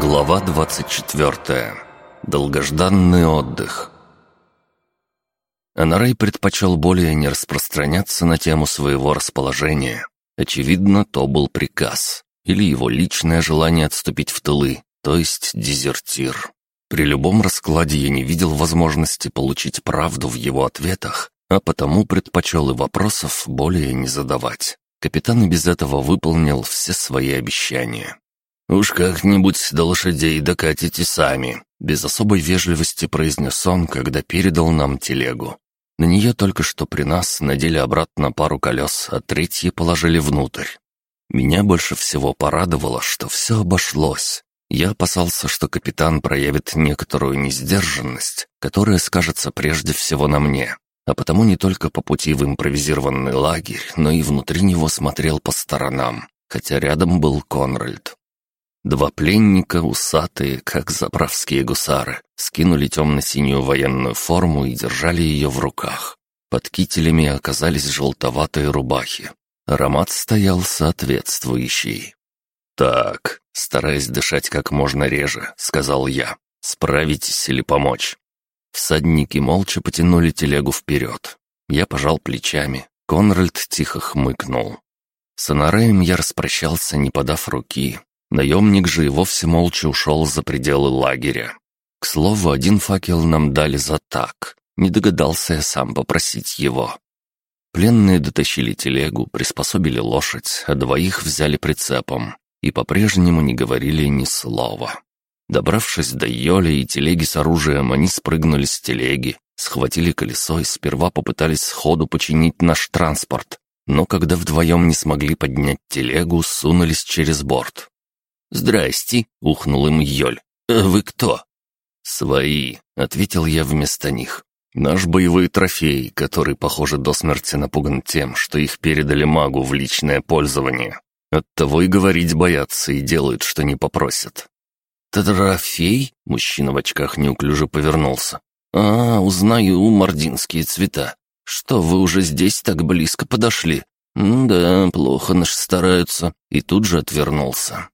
Глава 24. Долгожданный отдых. Анарей предпочел более не распространяться на тему своего расположения. Очевидно, то был приказ. Или его личное желание отступить в тылы, то есть дезертир. При любом раскладе я не видел возможности получить правду в его ответах, а потому предпочел и вопросов более не задавать. Капитан и без этого выполнил все свои обещания. «Уж как-нибудь до лошадей докатите сами», — без особой вежливости произнес он, когда передал нам телегу. На нее только что при нас надели обратно пару колес, а третьи положили внутрь. Меня больше всего порадовало, что все обошлось. Я опасался, что капитан проявит некоторую несдержанность, которая скажется прежде всего на мне, а потому не только по пути в импровизированный лагерь, но и внутри него смотрел по сторонам, хотя рядом был Конральд. Два пленника, усатые, как заправские гусары, скинули темно-синюю военную форму и держали ее в руках. Под кителями оказались желтоватые рубахи. Аромат стоял соответствующий. «Так», стараясь дышать как можно реже, сказал я, «справитесь или помочь?» Всадники молча потянули телегу вперед. Я пожал плечами. Конральд тихо хмыкнул. С Анареем я распрощался, не подав руки, Наемник же и вовсе молча ушел за пределы лагеря. К слову, один факел нам дали за так. Не догадался я сам попросить его. Пленные дотащили телегу, приспособили лошадь, а двоих взяли прицепом и по-прежнему не говорили ни слова. Добравшись до Йоли и телеги с оружием, они спрыгнули с телеги, схватили колесо и сперва попытались сходу починить наш транспорт, но когда вдвоем не смогли поднять телегу, сунулись через борт. «Здрасте», — ухнул им Йоль. «А вы кто?» «Свои», — ответил я вместо них. «Наш боевой трофей, который, похоже, до смерти напуган тем, что их передали магу в личное пользование. Оттого и говорить боятся и делают, что не попросят». «Трофей?» — мужчина в очках неуклюже повернулся. «А, узнаю мординские цвета. Что, вы уже здесь так близко подошли?» «Да, плохо наши стараются». И тут же отвернулся.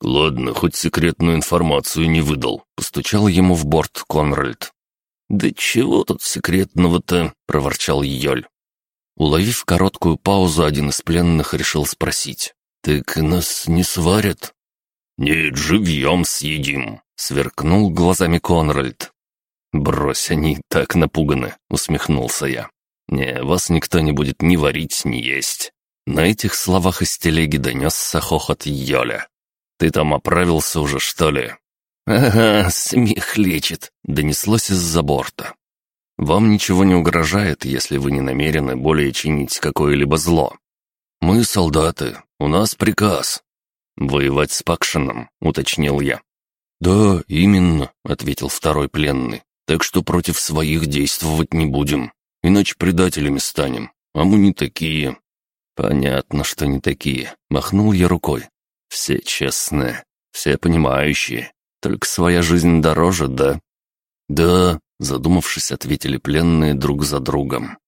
«Ладно, хоть секретную информацию не выдал», — постучал ему в борт Конральд. «Да чего тут секретного-то?» — проворчал Йоль. Уловив короткую паузу, один из пленных решил спросить. «Так нас не сварят?» «Нет, живьем съедим», — сверкнул глазами Конральд. «Брось, они так напуганы», — усмехнулся я. «Не, вас никто не будет ни варить, ни есть». На этих словах из телеги донесся хохот Йоля. «Ты там оправился уже, что ли?» «Ага, смех лечит», — донеслось из-за борта. «Вам ничего не угрожает, если вы не намерены более чинить какое-либо зло. Мы солдаты, у нас приказ». «Воевать с Пакшином», — уточнил я. «Да, именно», — ответил второй пленный. «Так что против своих действовать не будем, иначе предателями станем, а мы не такие». «Понятно, что не такие», — махнул я рукой. Все честные, все понимающие. Только своя жизнь дороже, да?» «Да», — задумавшись, ответили пленные друг за другом.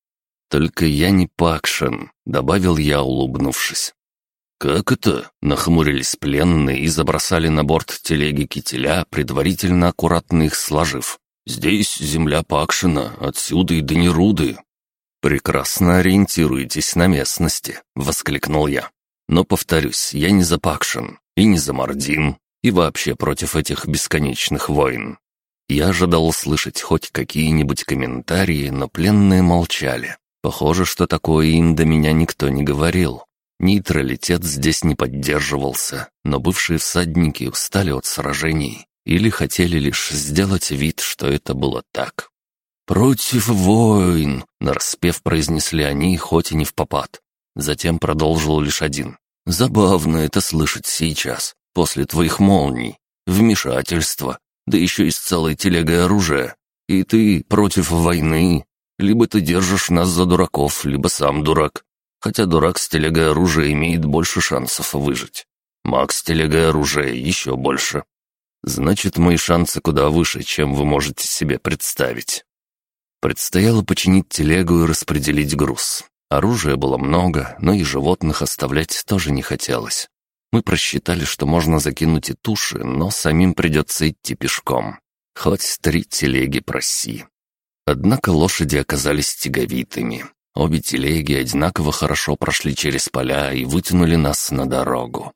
«Только я не Пакшин», — добавил я, улыбнувшись. «Как это?» — нахмурились пленные и забросали на борт телеги кителя, предварительно аккуратно их сложив. «Здесь земля Пакшина, отсюда и до Неруды». «Прекрасно ориентируетесь на местности», — воскликнул я. Но, повторюсь, я не за Пакшин и не за Мардин, и вообще против этих бесконечных войн. Я ожидал услышать хоть какие-нибудь комментарии, но пленные молчали. Похоже, что такое им до меня никто не говорил. Нейтралитет здесь не поддерживался, но бывшие всадники устали от сражений или хотели лишь сделать вид, что это было так. «Против войн!» — нараспев произнесли они, хоть и не в попад. Затем продолжил лишь один. «Забавно это слышать сейчас, после твоих молний. Вмешательство, да еще и с целой телегой оружия. И ты против войны. Либо ты держишь нас за дураков, либо сам дурак. Хотя дурак с телегой оружия имеет больше шансов выжить. Макс с телегой оружия еще больше. Значит, мои шансы куда выше, чем вы можете себе представить. Предстояло починить телегу и распределить груз. Оружия было много, но и животных оставлять тоже не хотелось. Мы просчитали, что можно закинуть и туши, но самим придется идти пешком. Хоть три телеги проси. Однако лошади оказались тяговитыми. Обе телеги одинаково хорошо прошли через поля и вытянули нас на дорогу.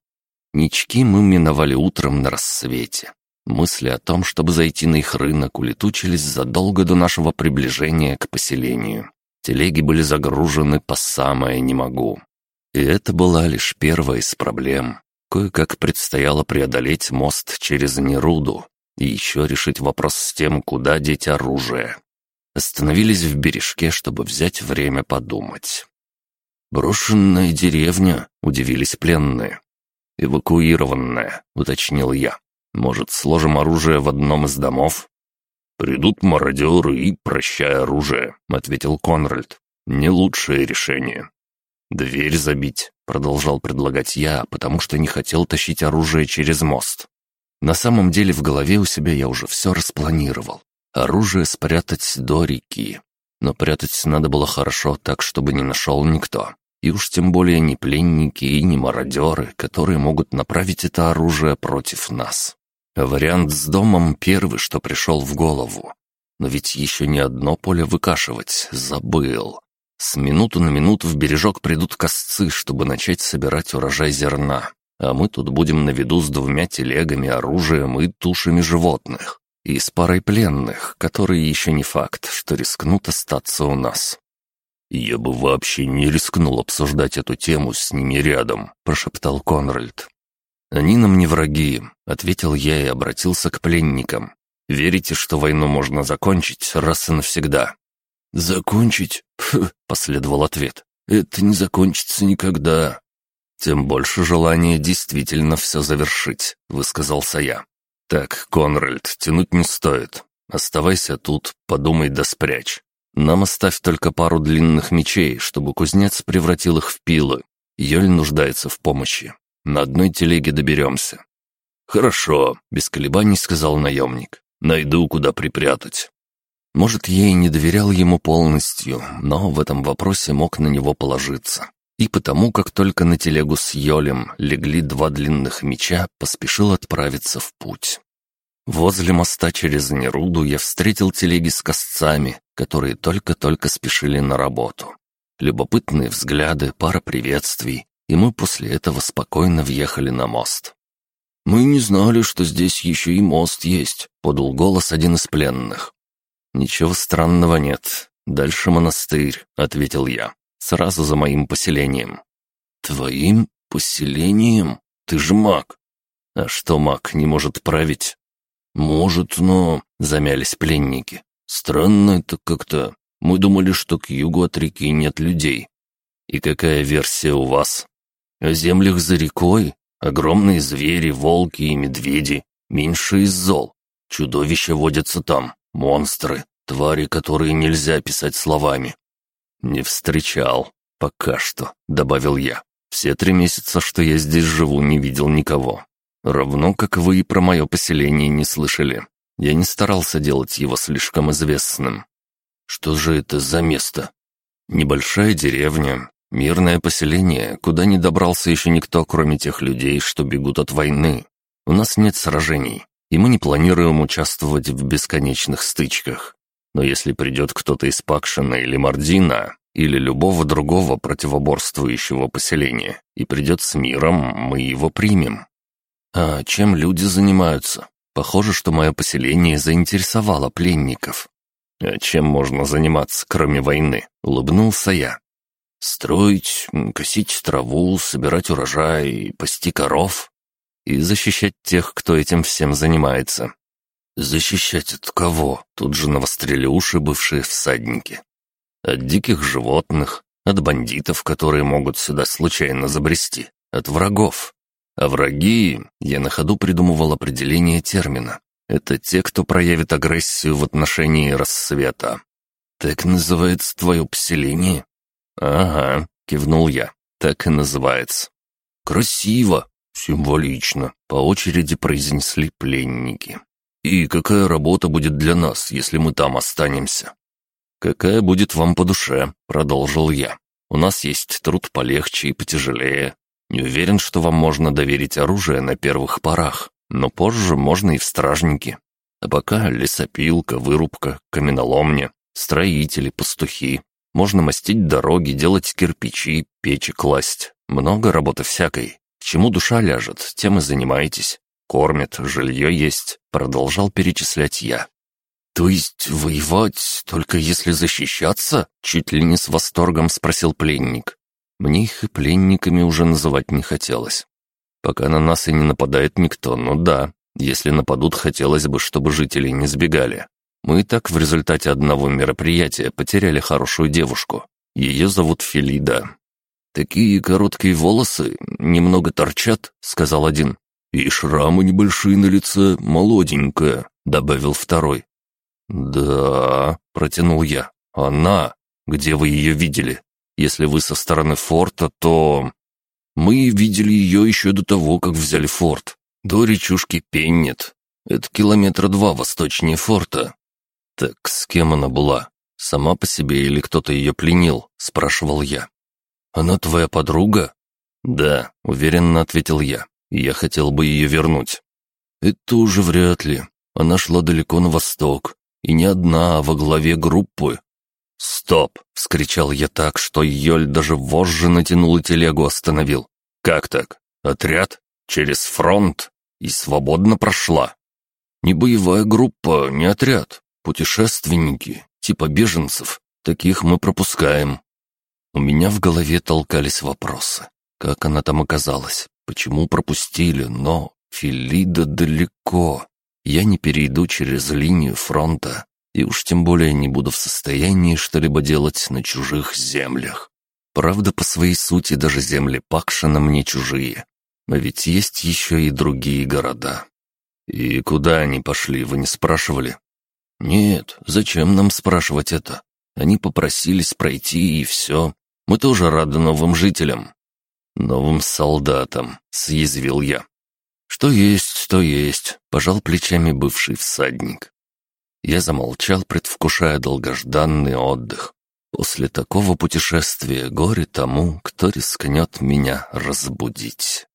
Нички мы миновали утром на рассвете. Мысли о том, чтобы зайти на их рынок, улетучились задолго до нашего приближения к поселению. Телеги были загружены по самое «не могу». И это была лишь первая из проблем. Кое-как предстояло преодолеть мост через Неруду и еще решить вопрос с тем, куда деть оружие. Остановились в бережке, чтобы взять время подумать. «Брошенная деревня», — удивились пленные. «Эвакуированная», — уточнил я. «Может, сложим оружие в одном из домов?» «Придут мародеры и прощай оружие», — ответил Конральд. «Не лучшее решение». «Дверь забить», — продолжал предлагать я, потому что не хотел тащить оружие через мост. На самом деле в голове у себя я уже все распланировал. Оружие спрятать до реки. Но прятать надо было хорошо, так, чтобы не нашел никто. И уж тем более не пленники и не мародеры, которые могут направить это оружие против нас. Вариант с домом первый, что пришел в голову. Но ведь еще не одно поле выкашивать, забыл. С минуту на минуту в бережок придут косцы, чтобы начать собирать урожай зерна. А мы тут будем на виду с двумя телегами, оружием и тушами животных. И с парой пленных, которые еще не факт, что рискнут остаться у нас. «Я бы вообще не рискнул обсуждать эту тему с ними рядом», — прошептал Конральд. «Они нам не враги», — ответил я и обратился к пленникам. «Верите, что войну можно закончить раз и навсегда?» «Закончить?» — последовал ответ. «Это не закончится никогда». «Тем больше желания действительно все завершить», — высказался я. «Так, Конральд, тянуть не стоит. Оставайся тут, подумай да спрячь. Нам оставь только пару длинных мечей, чтобы кузнец превратил их в пилы. Йоль нуждается в помощи. На одной телеге доберемся». «Хорошо», — без колебаний сказал наемник. «Найду, куда припрятать». Может, я и не доверял ему полностью, но в этом вопросе мог на него положиться. И потому, как только на телегу с Йолем легли два длинных меча, поспешил отправиться в путь. Возле моста через Неруду я встретил телеги с косцами, которые только-только спешили на работу. Любопытные взгляды, пара приветствий, и мы после этого спокойно въехали на мост. «Мы не знали, что здесь еще и мост есть», — подал голос один из пленных. «Ничего странного нет. Дальше монастырь», — ответил я, сразу за моим поселением. «Твоим поселением? Ты же маг». «А что маг не может править?» «Может, но...» — замялись пленники. «Странно это как-то. Мы думали, что к югу от реки нет людей». «И какая версия у вас?» О землях за рекой огромные звери, волки и медведи, меньше из зол. Чудовища водятся там, монстры, твари, которые нельзя описать словами. Не встречал. Пока что, добавил я. Все три месяца, что я здесь живу, не видел никого. Равно, как вы и про мое поселение не слышали. Я не старался делать его слишком известным. Что же это за место? Небольшая деревня, Мирное поселение, куда не добрался еще никто, кроме тех людей, что бегут от войны. У нас нет сражений, и мы не планируем участвовать в бесконечных стычках. Но если придет кто-то из Пакшина или Мардина, или любого другого противоборствующего поселения, и придет с миром, мы его примем. А чем люди занимаются? Похоже, что мое поселение заинтересовало пленников. А чем можно заниматься, кроме войны? Улыбнулся я. Строить, косить траву, собирать урожай, пасти коров и защищать тех, кто этим всем занимается. Защищать от кого? Тут же навострили уши бывшие всадники. От диких животных, от бандитов, которые могут сюда случайно забрести, от врагов. А враги, я на ходу придумывал определение термина. Это те, кто проявит агрессию в отношении рассвета. Так называется твое поселение? «Ага», — кивнул я, — «так и называется». «Красиво, символично», — по очереди произнесли пленники. «И какая работа будет для нас, если мы там останемся?» «Какая будет вам по душе», — продолжил я. «У нас есть труд полегче и потяжелее. Не уверен, что вам можно доверить оружие на первых порах, но позже можно и в стражники. А пока лесопилка, вырубка, каменоломня, строители, пастухи. Можно мастить дороги, делать кирпичи, печи класть. Много работы всякой. Чему душа ляжет, тем и занимаетесь. Кормят, жилье есть, продолжал перечислять я. «То есть воевать, только если защищаться?» Чуть ли не с восторгом спросил пленник. Мне их и пленниками уже называть не хотелось. Пока на нас и не нападает никто, ну да. Если нападут, хотелось бы, чтобы жители не сбегали. Мы и так в результате одного мероприятия потеряли хорошую девушку. Ее зовут Филида. «Такие короткие волосы немного торчат», — сказал один. «И шрамы небольшие на лице, молоденькая», — добавил второй. «Да», — протянул я. «Она! Где вы ее видели? Если вы со стороны форта, то...» «Мы видели ее еще до того, как взяли форт. До речушки Пеннет. Это километра два восточнее форта». «Так с кем она была? Сама по себе или кто-то ее пленил?» — спрашивал я. «Она твоя подруга?» «Да», — уверенно ответил я. «Я хотел бы ее вернуть». «Это уже вряд ли. Она шла далеко на восток. И не одна, а во главе группы. «Стоп!» — вскричал я так, что Йоль даже вожжи натянул и телегу остановил. «Как так? Отряд? Через фронт? И свободно прошла?» «Не боевая группа, не отряд. Путешественники, типа беженцев. Таких мы пропускаем». У меня в голове толкались вопросы. Как она там оказалась? Почему пропустили? Но Филида далеко. Я не перейду через линию фронта, и уж тем более не буду в состоянии что-либо делать на чужих землях. Правда, по своей сути даже земли Пакшина мне чужие. Но ведь есть еще и другие города. И куда они пошли, вы не спрашивали? Нет, зачем нам спрашивать это? Они попросились пройти, и все. Мы тоже рады новым жителям. Новым солдатам, съязвил я. «Что есть, то есть», — пожал плечами бывший всадник. Я замолчал, предвкушая долгожданный отдых. После такого путешествия горе тому, кто рискнет меня разбудить.